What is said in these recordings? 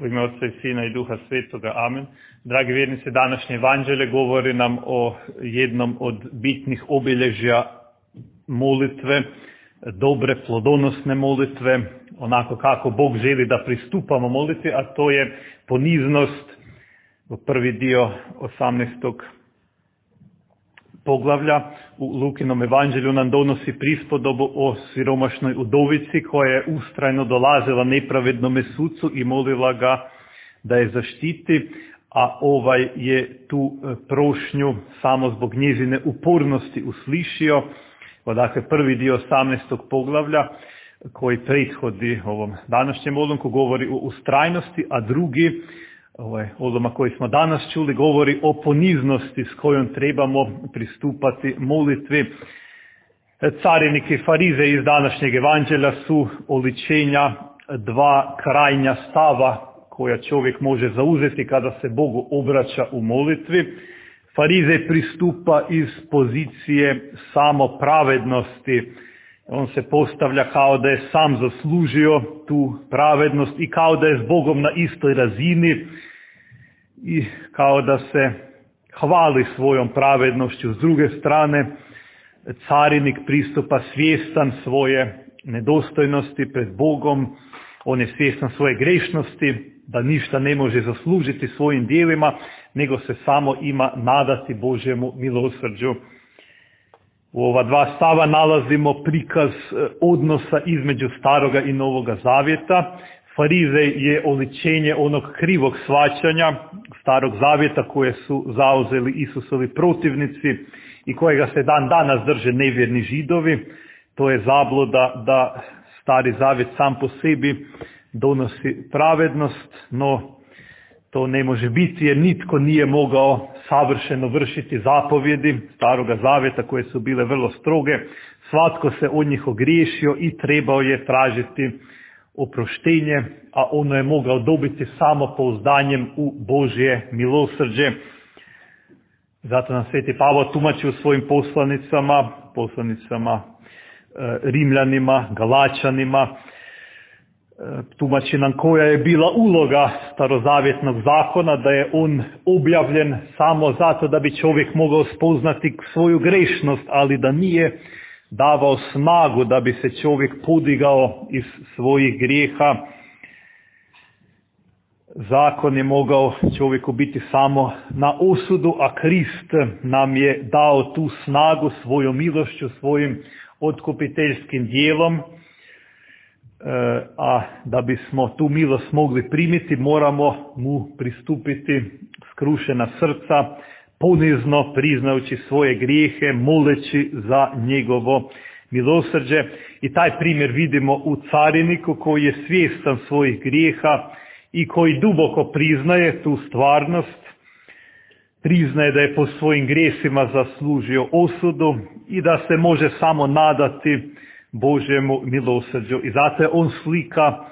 U ime Otca i Sina i Duha Svetoga. Amen. Dragi vjernici, današnje evanđelje govori nam o jednom od bitnih obilježja molitve, dobre, plodonosne molitve, onako kako Bog želi da pristupamo molitvi, a to je poniznost, prvi dio 18 poglavlja u Lukinom evanđelju nam donosi prispodobu o siromašnoj udovici koja je ustrajno dolazila nepravednome sucu i molila ga da je zaštiti, a ovaj je tu e, prošnju samo zbog njezine upornosti uslišio. Dakle, prvi dio 18. poglavlja koji prethodi ovom današnjem odlomku govori o ustrajnosti, a drugi ovaj odlomak koji smo danas čuli govori o poniznosti s kojom trebamo pristupati molitvi. Carinik i farize iz današnjeg evanđelja su oličenja dva krajnja stava koja čovjek može zauzeti kada se Bogu obraća u molitvi. Farize pristupa iz pozicije samo pravednosti. On se postavlja kao da je sam zaslužio tu pravednost i kao da je s Bogom na istoj razini i kao da se hvali svojom pravednošću. S druge strane, carinik pristupa svjestan svoje nedostojnosti pred Bogom, on je svjestan svoje grešnosti, da ništa ne može zaslužiti svojim dijelima, nego se samo ima nadati Božjemu milosrđu. U ova dva stava nalazimo prikaz e, odnosa između staroga i novoga zavjeta. Farizej je oličenje onog krivog svaćanja starog zavjeta koje su zauzeli Isusovi protivnici i kojega se dan danas drže nevjerni židovi. To je zabloda da stari zavjet sam po sebi donosi pravednost, no to ne može biti jer nitko nije mogao savršeno vršiti zapovjedi staroga zavjeta koje su bile vrlo stroge. Svatko se od njih ogriješio i trebao je tražiti oproštenje, a ono je mogao dobiti samo pouzdanjem u Božje milosrđe. Zato nam Sveti Pavo tumači u svojim poslanicama, poslanicama e, Rimljanima, Galačanima, tumači koja je bila uloga starozavjetnog zakona, da je on objavljen samo zato da bi čovjek mogao spoznati svoju grešnost, ali da nije davao snagu da bi se čovjek podigao iz svojih grijeha. Zakon je mogao čovjeku biti samo na osudu, a Krist nam je dao tu snagu svojom milošću, svojim otkupiteljskim dijelom, a da bismo tu milost mogli primiti, moramo mu pristupiti skrušena srca, ponizno priznajući svoje grijehe, moleći za njegovo milosrđe. I taj primjer vidimo u cariniku koji je svjestan svojih grijeha i koji duboko priznaje tu stvarnost, priznaje da je po svojim grijesima zaslužio osudu i da se može samo nadati Božjemu milosrđu. I zato je on slika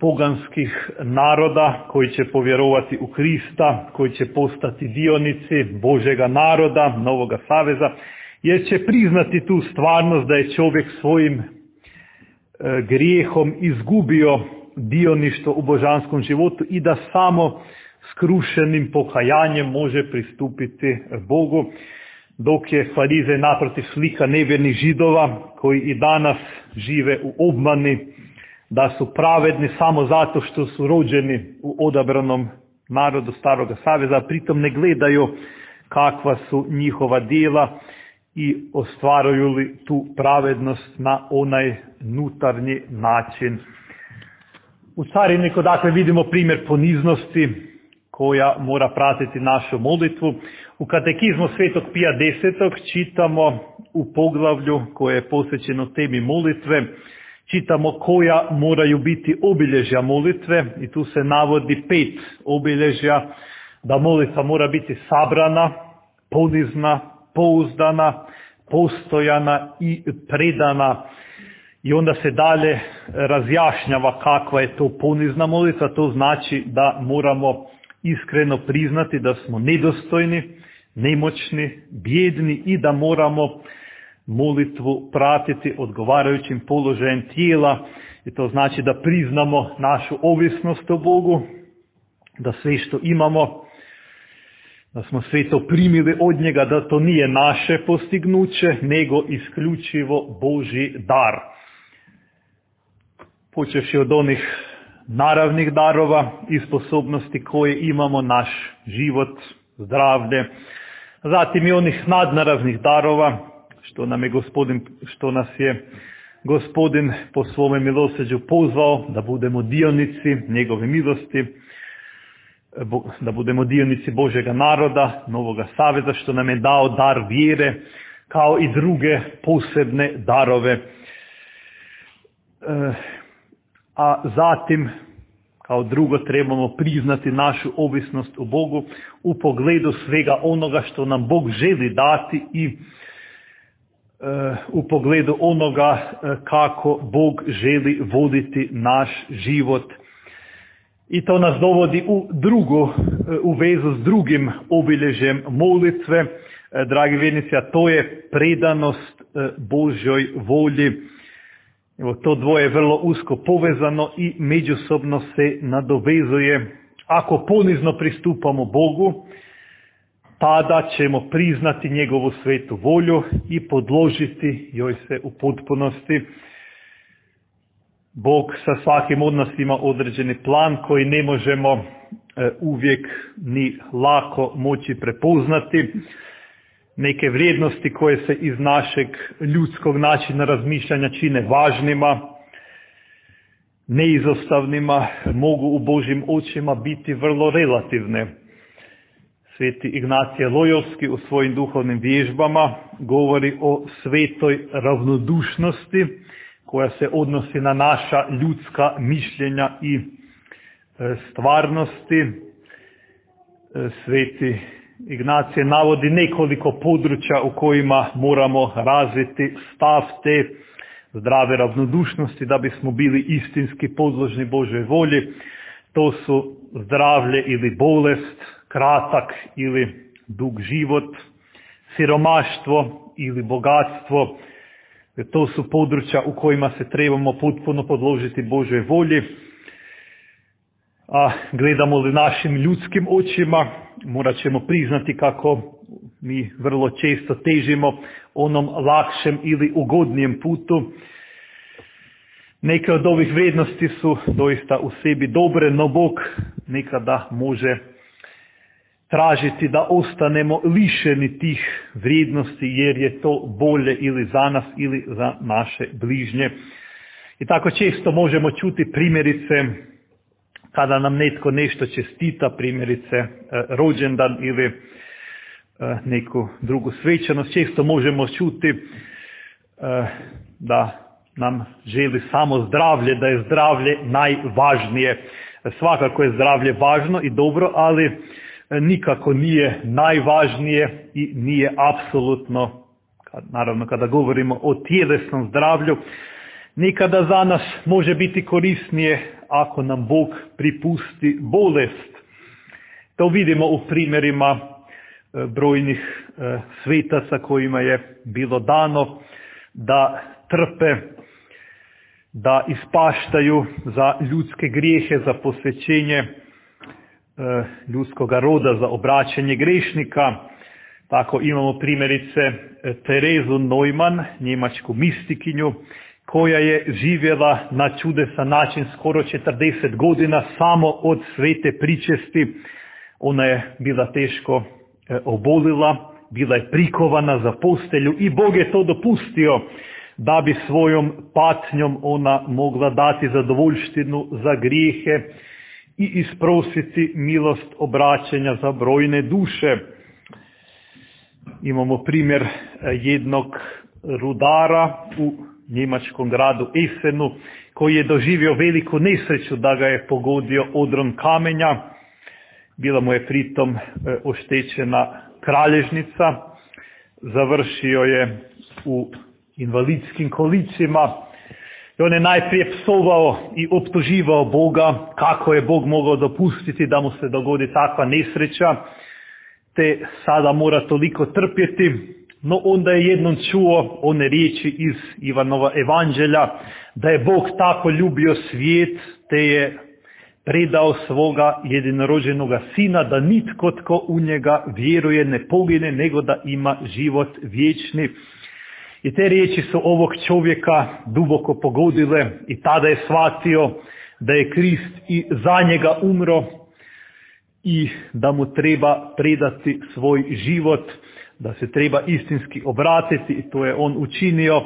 poganskih naroda koji će povjerovati u Krista, koji će postati dionici Božega naroda, Novoga saveza, jer će priznati tu stvarnost da je čovjek svojim e, grijehom izgubio dioništvo u božanskom životu i da samo skrušenim pokajanjem može pristupiti Bogu, dok je Farize naprotiv slika nevjernih židova koji i danas žive u obmani, da su pravedni samo zato što su rođeni u odabranom narodu Staroga Saveza, pritom ne gledaju kakva su njihova dijela i ostvaruju li tu pravednost na onaj nutarnji način. U cariniku dakle vidimo primjer poniznosti koja mora pratiti našu molitvu. U katekizmu Svetog Pija X. čitamo u poglavlju koje je posvećeno temi molitve čitamo koja moraju biti obilježja molitve i tu se navodi pet obilježja da molitva mora biti sabrana, ponizna, pouzdana, postojana i predana i onda se dalje razjašnjava kakva je to ponizna molitva, to znači da moramo iskreno priznati da smo nedostojni, nemoćni, bjedni i da moramo molitvu pratiti odgovarajućim položajem tijela, I to znači da priznamo našu ovisnost o Bogu, da sve što imamo, da smo sve to primili od njega, da to nije naše postignuće, nego isključivo Boži dar. Počeši od onih naravnih darova i sposobnosti koje imamo, naš život, zdravlje, zatim i onih nadnaravnih darova, što nam je gospodin, što nas je gospodin po svome milosrđu pozvao da budemo dionici njegove milosti, da budemo dionici Božega naroda, Novoga saveza, što nam je dao dar vjere, kao i druge posebne darove. A zatim, kao drugo, trebamo priznati našu ovisnost u Bogu u pogledu svega onoga što nam Bog želi dati i u pogledu onoga kako Bog želi voditi naš život. I to nas dovodi u drugu, u vezu s drugim obilježjem molitve, dragi vjernici, a to je predanost Božoj volji. Evo, to dvoje je vrlo usko povezano i međusobno se nadovezuje. Ako ponizno pristupamo Bogu, tada ćemo priznati njegovu svetu volju i podložiti joj se u potpunosti. Bog sa svakim od nas ima određeni plan koji ne možemo e, uvijek ni lako moći prepoznati. Neke vrijednosti koje se iz našeg ljudskog načina razmišljanja čine važnima, neizostavnima, mogu u Božim očima biti vrlo relativne. Sveti Ignacije Lojovski u svojim duhovnim vježbama govori o svetoj ravnodušnosti koja se odnosi na naša ljudska mišljenja i stvarnosti. Sveti Ignacije navodi nekoliko područja u kojima moramo razviti stav te zdrave ravnodušnosti da bismo bili istinski podložni Božoj volji. To su zdravlje ili bolest, kratak ili dug život, siromaštvo ili bogatstvo. To su područja u kojima se trebamo potpuno podložiti Božoj volji. A gledamo li našim ljudskim očima, morat ćemo priznati kako mi vrlo često težimo onom lakšem ili ugodnijem putu. Neke od ovih vrijednosti su doista u sebi dobre, no Bog nekada može tražiti da ostanemo lišeni tih vrijednosti jer je to bolje ili za nas ili za naše bližnje. I tako često možemo čuti primjerice kada nam netko nešto čestita, primjerice rođendan ili neku drugu svečanost, često možemo čuti da nam želi samo zdravlje, da je zdravlje najvažnije. Svakako je zdravlje važno i dobro, ali nikako nije najvažnije i nije apsolutno, naravno kada govorimo o tjelesnom zdravlju, nikada za nas može biti korisnije ako nam Bog pripusti bolest. To vidimo u primjerima brojnih svetaca kojima je bilo dano da trpe, da ispaštaju za ljudske grijehe, za posvećenje ljudskoga roda za obraćanje grešnika. Tako imamo primjerice Terezu Neumann, njemačku mistikinju, koja je živjela na čudesan način skoro 40 godina samo od svete pričesti. Ona je bila teško obolila, bila je prikovana za postelju i Bog je to dopustio da bi svojom patnjom ona mogla dati zadovoljštinu za grijehe i isprositi milost obraćanja za brojne duše. Imamo primjer jednog rudara u njemačkom gradu Esenu koji je doživio veliku nesreću da ga je pogodio odron kamenja. Bila mu je pritom oštećena kralježnica. Završio je u invalidskim kolicima i on je najprije psovao i optuživao Boga kako je Bog mogao dopustiti da mu se dogodi takva nesreća, te sada mora toliko trpjeti, No onda je jednom čuo one riječi iz Ivanova evanđelja, da je Bog tako ljubio svijet, te je predao svoga jedinorođenoga sina, da nitko tko u njega vjeruje ne pogine, nego da ima život vječni. I te riječi su ovog čovjeka duboko pogodile i tada je shvatio da je Krist i za njega umro i da mu treba predati svoj život, da se treba istinski obratiti i to je on učinio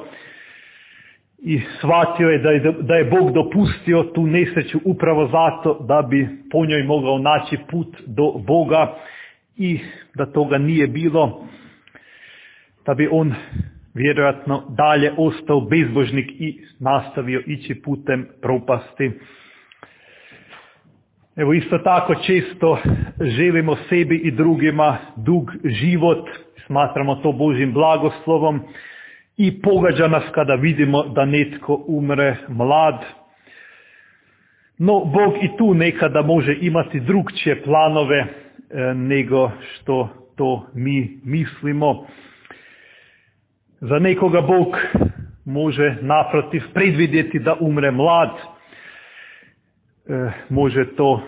i shvatio je da, je da je Bog dopustio tu nesreću upravo zato da bi po njoj mogao naći put do Boga i da toga nije bilo, da bi on vjerojatno dalje ostao bezbožnik i nastavio ići putem propasti. Evo isto tako često želimo sebi i drugima dug život, smatramo to Božim blagoslovom i pogađa nas kada vidimo da netko umre mlad. No Bog i tu nekada može imati drugčije planove e, nego što to mi mislimo. Za nekoga Bog može naprotiv predvidjeti da umre mlad, može to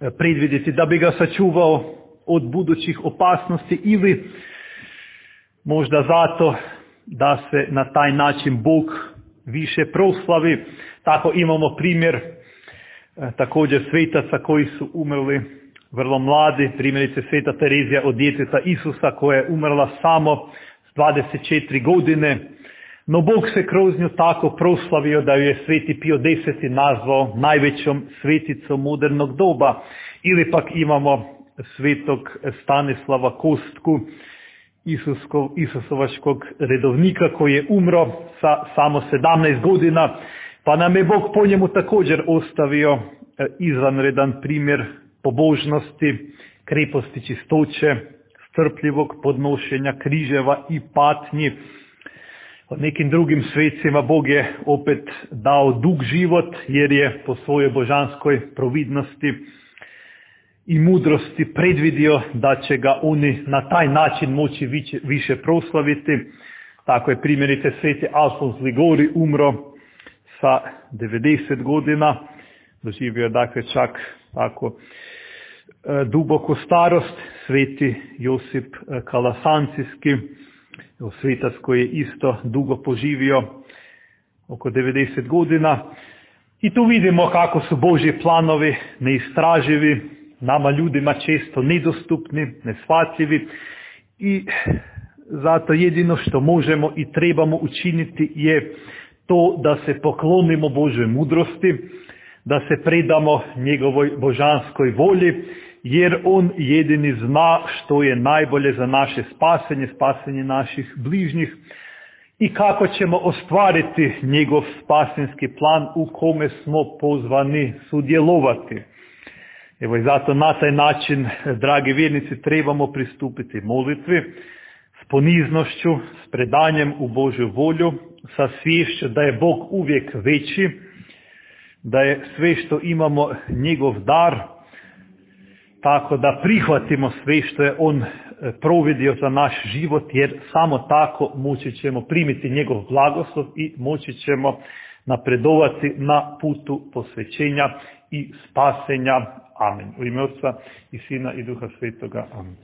e, predvidjeti da bi ga sačuvao od budućih opasnosti ili možda zato da se na taj način Bog više proslavi. Tako imamo primjer e, također svetaca koji su umrli vrlo mladi, primjerice sveta Terezija od djeteta Isusa koja je umrla samo 24 godine, no Bog se kroz nju tako proslavio da ju je sveti Pio X nazvao najvećom sveticom modernog doba. Ili pak imamo svetog Stanislava Kostku, Isuskov, Isusovačkog redovnika koji je umro sa samo 17 godina, pa nam je Bog po njemu također ostavio e, izvanredan primjer pobožnosti, kreposti čistoće, strpljivog podnošenja križeva i patnji. Od nekim drugim svecima Bog je opet dao dug život jer je po svojoj božanskoj providnosti i mudrosti predvidio da će ga oni na taj način moći više, proslaviti. Tako je primjerice sveti Alfons Ligori umro sa 90 godina, doživio je dakle čak tako E, duboku starost, sveti Josip e, Kalasancijski, svetac koji je isto dugo poživio, oko 90 godina. I tu vidimo kako su Božji planovi neistraživi, nama ljudima često nedostupni, neshvatljivi i zato jedino što možemo i trebamo učiniti je to da se poklonimo Božoj mudrosti, da se predamo njegovoj božanskoj volji jer on jedini zna što je najbolje za naše spasenje, spasenje naših bližnjih i kako ćemo ostvariti njegov spasenski plan u kome smo pozvani sudjelovati. Evo i zato na taj način, dragi vjernici, trebamo pristupiti molitvi s poniznošću, s predanjem u Božju volju, sa svješću da je Bog uvijek veći, da je sve što imamo njegov dar, tako da prihvatimo sve što je on e, providio za naš život, jer samo tako moći ćemo primiti njegov blagoslov i moći ćemo napredovati na putu posvećenja i spasenja. Amen. U ime Otca i Sina i Duha Svetoga. Amen.